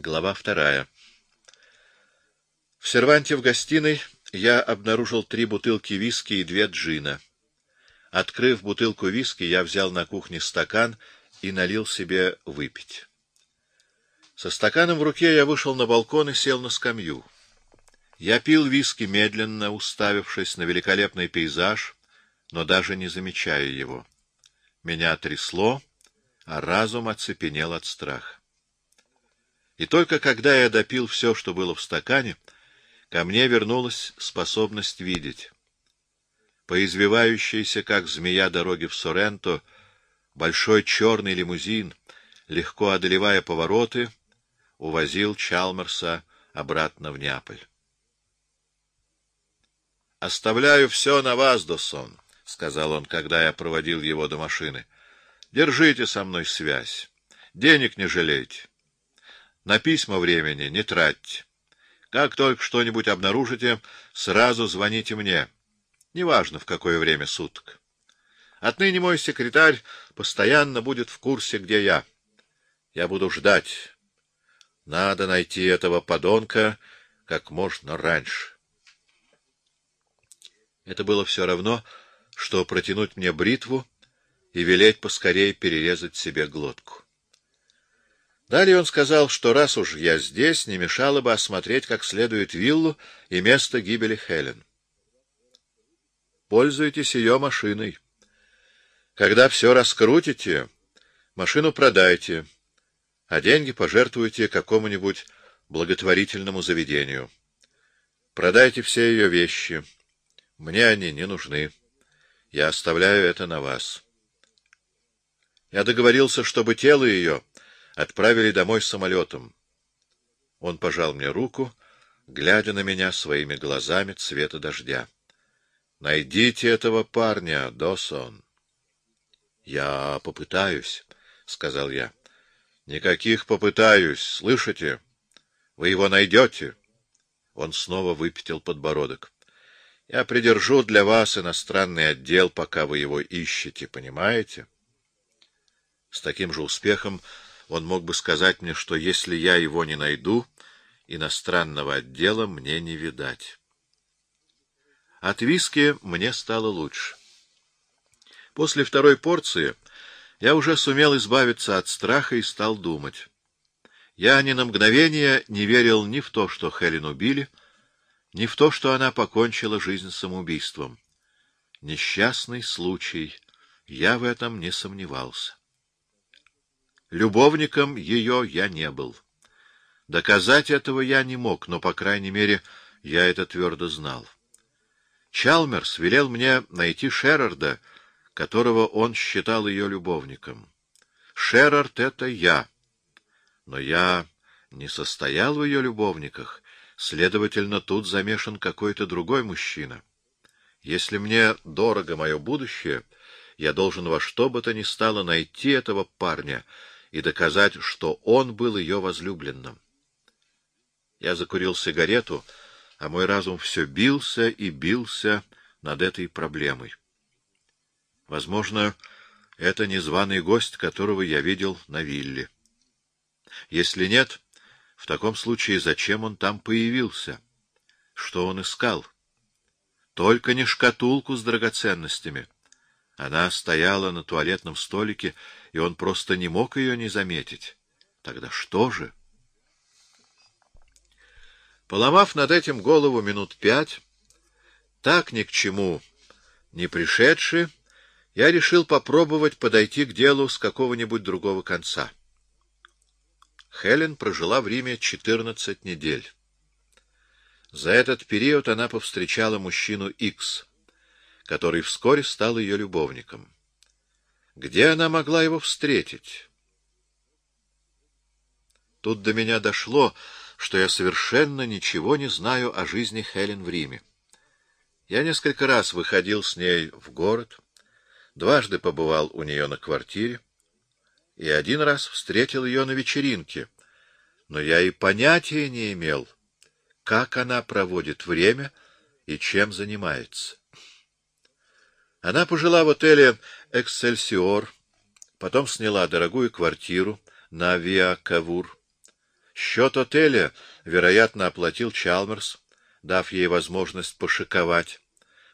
Глава вторая. В серванте в гостиной я обнаружил три бутылки виски и две джина. Открыв бутылку виски, я взял на кухне стакан и налил себе выпить. Со стаканом в руке я вышел на балкон и сел на скамью. Я пил виски медленно, уставившись на великолепный пейзаж, но даже не замечая его. Меня трясло, а разум оцепенел от страха. И только когда я допил все, что было в стакане, ко мне вернулась способность видеть. По извивающейся, как змея, дороге в Соренто, большой черный лимузин, легко одолевая повороты, увозил Чалмерса обратно в Неаполь. — Оставляю все на вас, Досон, — сказал он, когда я проводил его до машины. — Держите со мной связь. Денег не жалейте. На письма времени не тратьте. Как только что-нибудь обнаружите, сразу звоните мне. Неважно, в какое время суток. Отныне мой секретарь постоянно будет в курсе, где я. Я буду ждать. Надо найти этого подонка как можно раньше. Это было все равно, что протянуть мне бритву и велеть поскорее перерезать себе глотку. Далее он сказал, что раз уж я здесь, не мешало бы осмотреть как следует виллу и место гибели Хелен. Пользуйтесь ее машиной. Когда все раскрутите, машину продайте, а деньги пожертвуйте какому-нибудь благотворительному заведению. Продайте все ее вещи. Мне они не нужны. Я оставляю это на вас. Я договорился, чтобы тело ее отправили домой самолетом. Он пожал мне руку, глядя на меня своими глазами цвета дождя. — Найдите этого парня, Досон. — Я попытаюсь, — сказал я. — Никаких попытаюсь, слышите? Вы его найдете? Он снова выпятил подбородок. — Я придержу для вас иностранный отдел, пока вы его ищете, понимаете? С таким же успехом он мог бы сказать мне, что если я его не найду, иностранного отдела мне не видать. От виски мне стало лучше. После второй порции я уже сумел избавиться от страха и стал думать. Я ни на мгновение не верил ни в то, что Хелен убили, ни в то, что она покончила жизнь самоубийством. Несчастный случай, я в этом не сомневался. Любовником ее я не был. Доказать этого я не мог, но, по крайней мере, я это твердо знал. Чалмерс велел мне найти Шерарда, которого он считал ее любовником. Шерард — это я. Но я не состоял в ее любовниках, следовательно, тут замешан какой-то другой мужчина. Если мне дорого мое будущее, я должен во что бы то ни стало найти этого парня — и доказать, что он был ее возлюбленным. Я закурил сигарету, а мой разум все бился и бился над этой проблемой. Возможно, это незваный гость, которого я видел на вилле. Если нет, в таком случае зачем он там появился? Что он искал? Только не шкатулку с драгоценностями — она стояла на туалетном столике, и он просто не мог ее не заметить. Тогда что же? Поломав над этим голову минут пять, так ни к чему не пришедший, я решил попробовать подойти к делу с какого-нибудь другого конца. Хелен прожила в Риме четырнадцать недель. За этот период она повстречала мужчину Икс который вскоре стал ее любовником. Где она могла его встретить? Тут до меня дошло, что я совершенно ничего не знаю о жизни Хелен в Риме. Я несколько раз выходил с ней в город, дважды побывал у нее на квартире и один раз встретил ее на вечеринке, но я и понятия не имел, как она проводит время и чем занимается. Она пожила в отеле «Эксельсиор», потом сняла дорогую квартиру на Виа Кавур. Счет отеля, вероятно, оплатил Чалмерс, дав ей возможность пошиковать,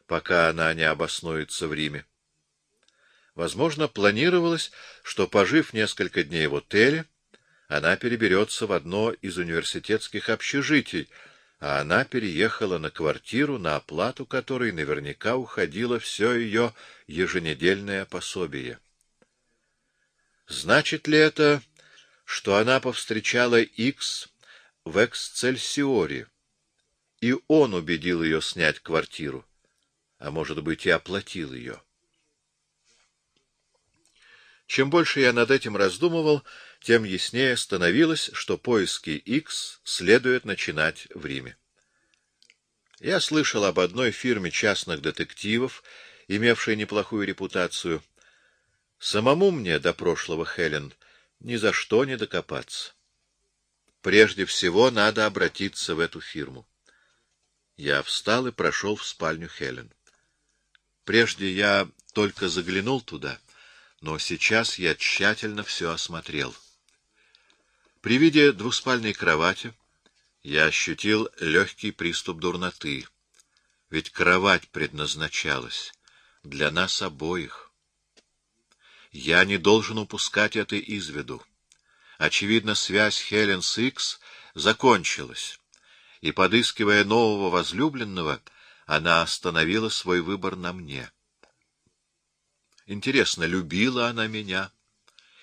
пока она не обоснуется в Риме. Возможно, планировалось, что, пожив несколько дней в отеле, она переберется в одно из университетских общежитий, а она переехала на квартиру, на оплату которой наверняка уходило все ее еженедельное пособие. Значит ли это, что она повстречала Икс в Эксцельсиоре, и он убедил ее снять квартиру, а может быть и оплатил ее? Чем больше я над этим раздумывал, тем яснее становилось, что поиски X следует начинать в Риме. Я слышал об одной фирме частных детективов, имевшей неплохую репутацию. Самому мне до прошлого Хелен ни за что не докопаться. Прежде всего надо обратиться в эту фирму. Я встал и прошел в спальню Хелен. Прежде я только заглянул туда — но сейчас я тщательно все осмотрел. При виде двуспальной кровати я ощутил легкий приступ дурноты, ведь кровать предназначалась для нас обоих. Я не должен упускать это из виду. Очевидно, связь Хелен с Икс закончилась, и, подыскивая нового возлюбленного, она остановила свой выбор на мне. Интересно, любила она меня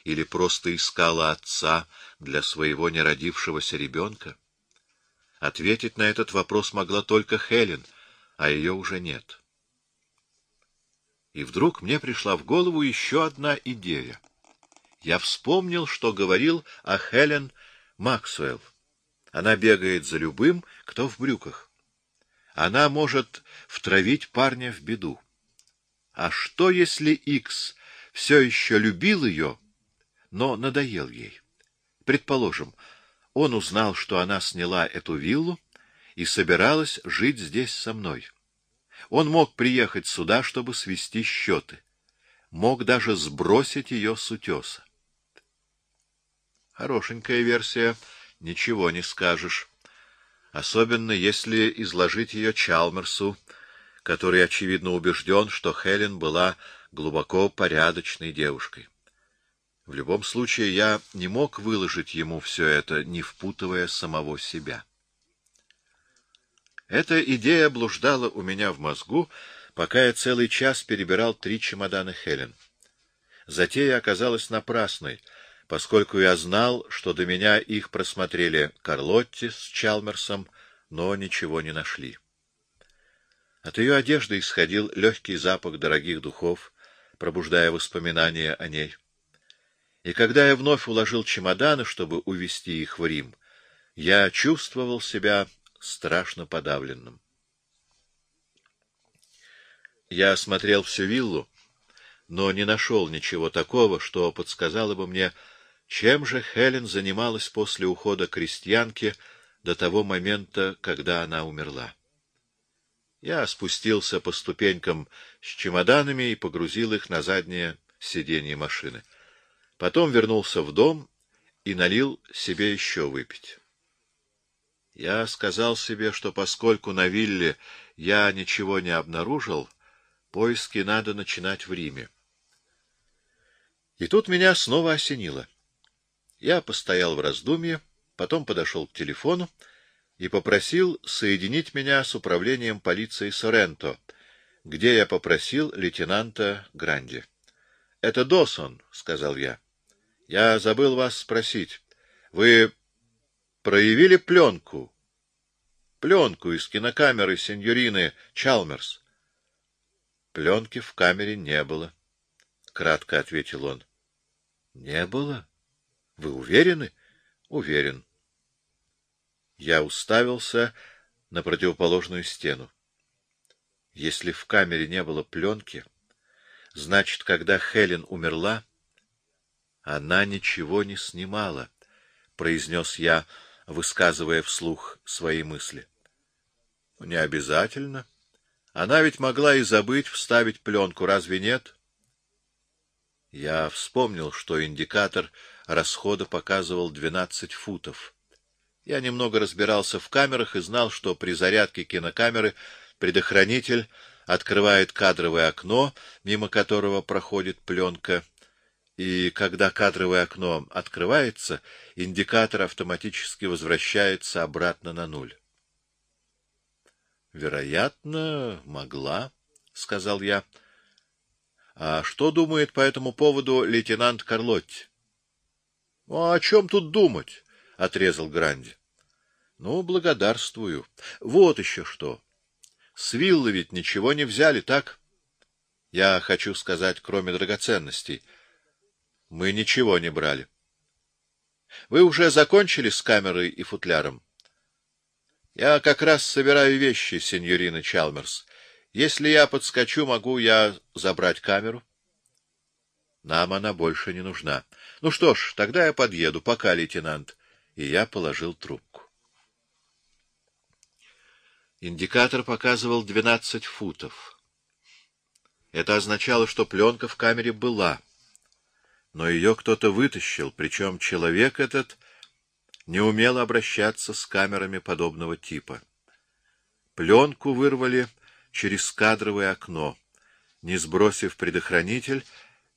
или просто искала отца для своего неродившегося ребенка? Ответить на этот вопрос могла только Хелен, а ее уже нет. И вдруг мне пришла в голову еще одна идея. Я вспомнил, что говорил о Хелен Максуэлл. Она бегает за любым, кто в брюках. Она может втравить парня в беду. А что, если Икс все еще любил ее, но надоел ей? Предположим, он узнал, что она сняла эту виллу и собиралась жить здесь со мной. Он мог приехать сюда, чтобы свести счеты. Мог даже сбросить ее с утеса. Хорошенькая версия, ничего не скажешь. Особенно если изложить ее Чалмерсу, который, очевидно, убежден, что Хелен была глубоко порядочной девушкой. В любом случае, я не мог выложить ему все это, не впутывая самого себя. Эта идея блуждала у меня в мозгу, пока я целый час перебирал три чемодана Хелен. Затея оказалась напрасной, поскольку я знал, что до меня их просмотрели Карлотти с Чалмерсом, но ничего не нашли. От ее одежды исходил легкий запах дорогих духов, пробуждая воспоминания о ней. И когда я вновь уложил чемоданы, чтобы увезти их в Рим, я чувствовал себя страшно подавленным. Я осмотрел всю виллу, но не нашел ничего такого, что подсказало бы мне, чем же Хелен занималась после ухода крестьянки до того момента, когда она умерла. Я спустился по ступенькам с чемоданами и погрузил их на заднее сиденье машины. Потом вернулся в дом и налил себе еще выпить. Я сказал себе, что поскольку на вилле я ничего не обнаружил, поиски надо начинать в Риме. И тут меня снова осенило. Я постоял в раздумье, потом подошел к телефону и попросил соединить меня с управлением полиции Соренто, где я попросил лейтенанта Гранди. — Это Досон, — сказал я. — Я забыл вас спросить. Вы проявили пленку? Пленку из кинокамеры сеньорины Чалмерс. — Пленки в камере не было, — кратко ответил он. — Не было? Вы уверены? — Уверен. — я уставился на противоположную стену. Если в камере не было пленки, значит, когда Хелен умерла, она ничего не снимала, — произнес я, высказывая вслух свои мысли. — Не обязательно. Она ведь могла и забыть вставить пленку, разве нет? Я вспомнил, что индикатор расхода показывал двенадцать футов. Я немного разбирался в камерах и знал, что при зарядке кинокамеры предохранитель открывает кадровое окно, мимо которого проходит пленка, и когда кадровое окно открывается, индикатор автоматически возвращается обратно на нуль. Вероятно, могла, сказал я. А что думает по этому поводу лейтенант Карлотти? А о чем тут думать? Отрезал Гранди. Ну, благодарствую. Вот еще что. С виллы ведь ничего не взяли, так? Я хочу сказать, кроме драгоценностей. Мы ничего не брали. Вы уже закончили с камерой и футляром? Я как раз собираю вещи, сеньорина Чалмерс. Если я подскочу, могу я забрать камеру? Нам она больше не нужна. Ну что ж, тогда я подъеду, пока, лейтенант. И я положил трубку. Индикатор показывал двенадцать футов. Это означало, что пленка в камере была. Но ее кто-то вытащил, причем человек этот не умел обращаться с камерами подобного типа. Пленку вырвали через кадровое окно, не сбросив предохранитель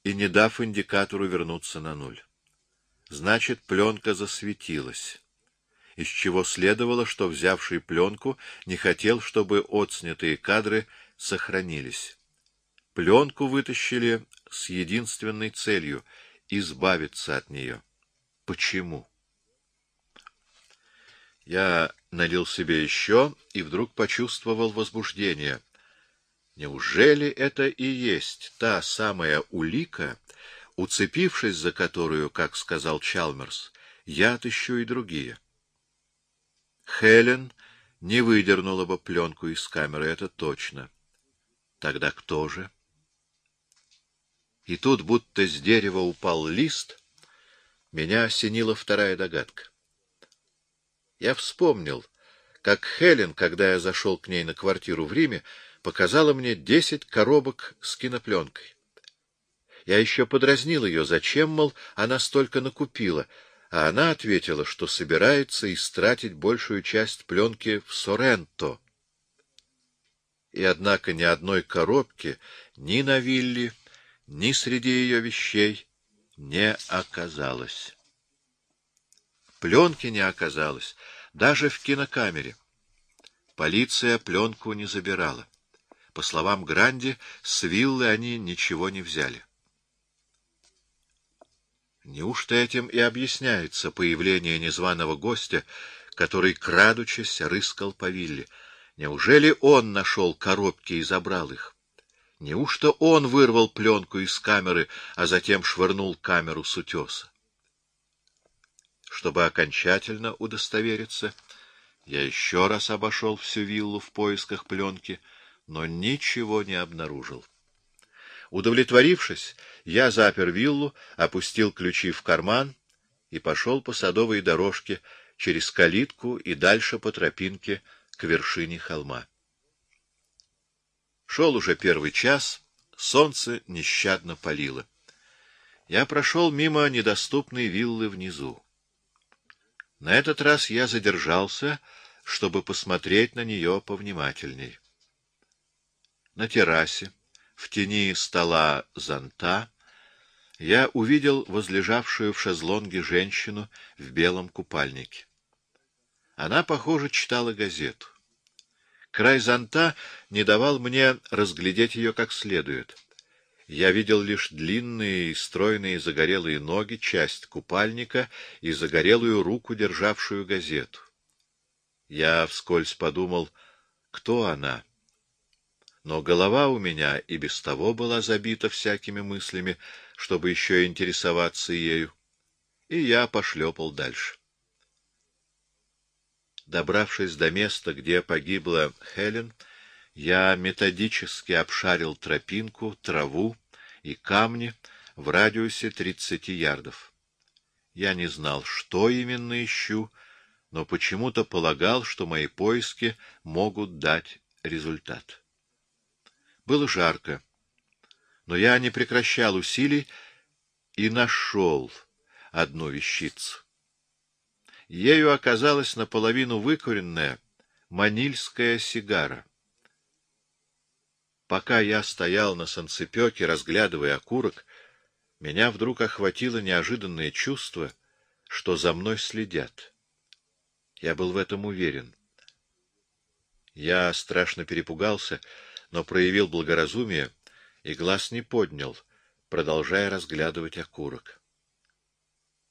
и не дав индикатору вернуться на нуль. Значит, пленка засветилась, из чего следовало, что взявший пленку не хотел, чтобы отснятые кадры сохранились. Пленку вытащили с единственной целью — избавиться от нее. Почему? Я налил себе еще и вдруг почувствовал возбуждение. Неужели это и есть та самая улика, уцепившись за которую, как сказал Чалмерс, я отыщу и другие? Хелен не выдернула бы пленку из камеры, это точно. Тогда кто же? И тут, будто с дерева упал лист, меня осенила вторая догадка. Я вспомнил, как Хелен, когда я зашел к ней на квартиру в Риме, показала мне десять коробок с кинопленкой. Я еще подразнил ее, зачем, мол, она столько накупила, а она ответила, что собирается истратить большую часть пленки в Соренто. И однако ни одной коробки ни на вилле, ни среди ее вещей не оказалось. Пленки не оказалось, даже в кинокамере. Полиция пленку не забирала. По словам Гранди, с виллы они ничего не взяли. Неужто этим и объясняется появление незваного гостя, который, крадучись, рыскал по вилле? Неужели он нашел коробки и забрал их? Неужто он вырвал пленку из камеры, а затем швырнул камеру с утеса? Чтобы окончательно удостовериться, я еще раз обошел всю виллу в поисках пленки, но ничего не обнаружил. Удовлетворившись, я запер виллу, опустил ключи в карман и пошел по садовой дорожке через калитку и дальше по тропинке к вершине холма. Шел уже первый час, солнце нещадно палило. Я прошел мимо недоступной виллы внизу. На этот раз я задержался, чтобы посмотреть на нее повнимательней. На террасе, в тени стола зонта, я увидел возлежавшую в шезлонге женщину в белом купальнике. Она, похоже, читала газету. Край зонта не давал мне разглядеть ее как следует. Я видел лишь длинные, стройные, загорелые ноги, часть купальника и загорелую руку, державшую газету. Я вскользь подумал, кто она. Но голова у меня и без того была забита всякими мыслями, чтобы еще интересоваться ею, и я пошлепал дальше. Добравшись до места, где погибла Хелен, я методически обшарил тропинку, траву и камни в радиусе тридцати ярдов. Я не знал, что именно ищу, но почему-то полагал, что мои поиски могут дать результат. Было жарко, но я не прекращал усилий и нашел одну вещицу. Ею оказалась наполовину выкуренная манильская сигара. Пока я стоял на санцепёке, разглядывая окурок, меня вдруг охватило неожиданное чувство, что за мной следят. Я был в этом уверен. Я страшно перепугался, но проявил благоразумие и глаз не поднял, продолжая разглядывать окурок.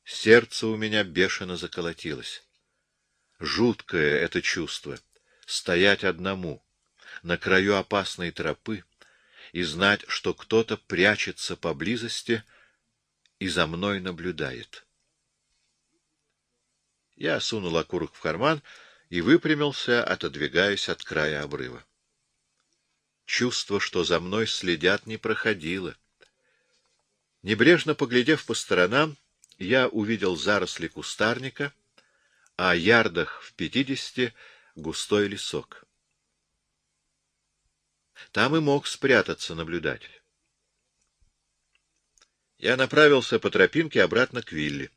Сердце у меня бешено заколотилось. Жуткое это чувство — стоять одному, на краю опасной тропы и знать, что кто-то прячется поблизости и за мной наблюдает. Я сунул окурок в карман и выпрямился, отодвигаясь от края обрыва. Чувство, что за мной следят, не проходило. Небрежно поглядев по сторонам, я увидел заросли кустарника, а ярдах в пятидесяти — густой лесок. Там и мог спрятаться наблюдатель. Я направился по тропинке обратно к вилле.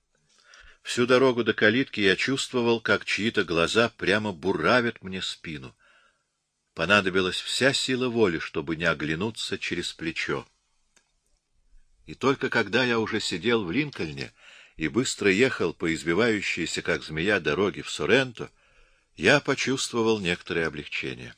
Всю дорогу до калитки я чувствовал, как чьи-то глаза прямо буравят мне спину. Понадобилась вся сила воли, чтобы не оглянуться через плечо. И только когда я уже сидел в Линкольне и быстро ехал по избивающейся, как змея, дороге в Соренто, я почувствовал некоторое облегчение.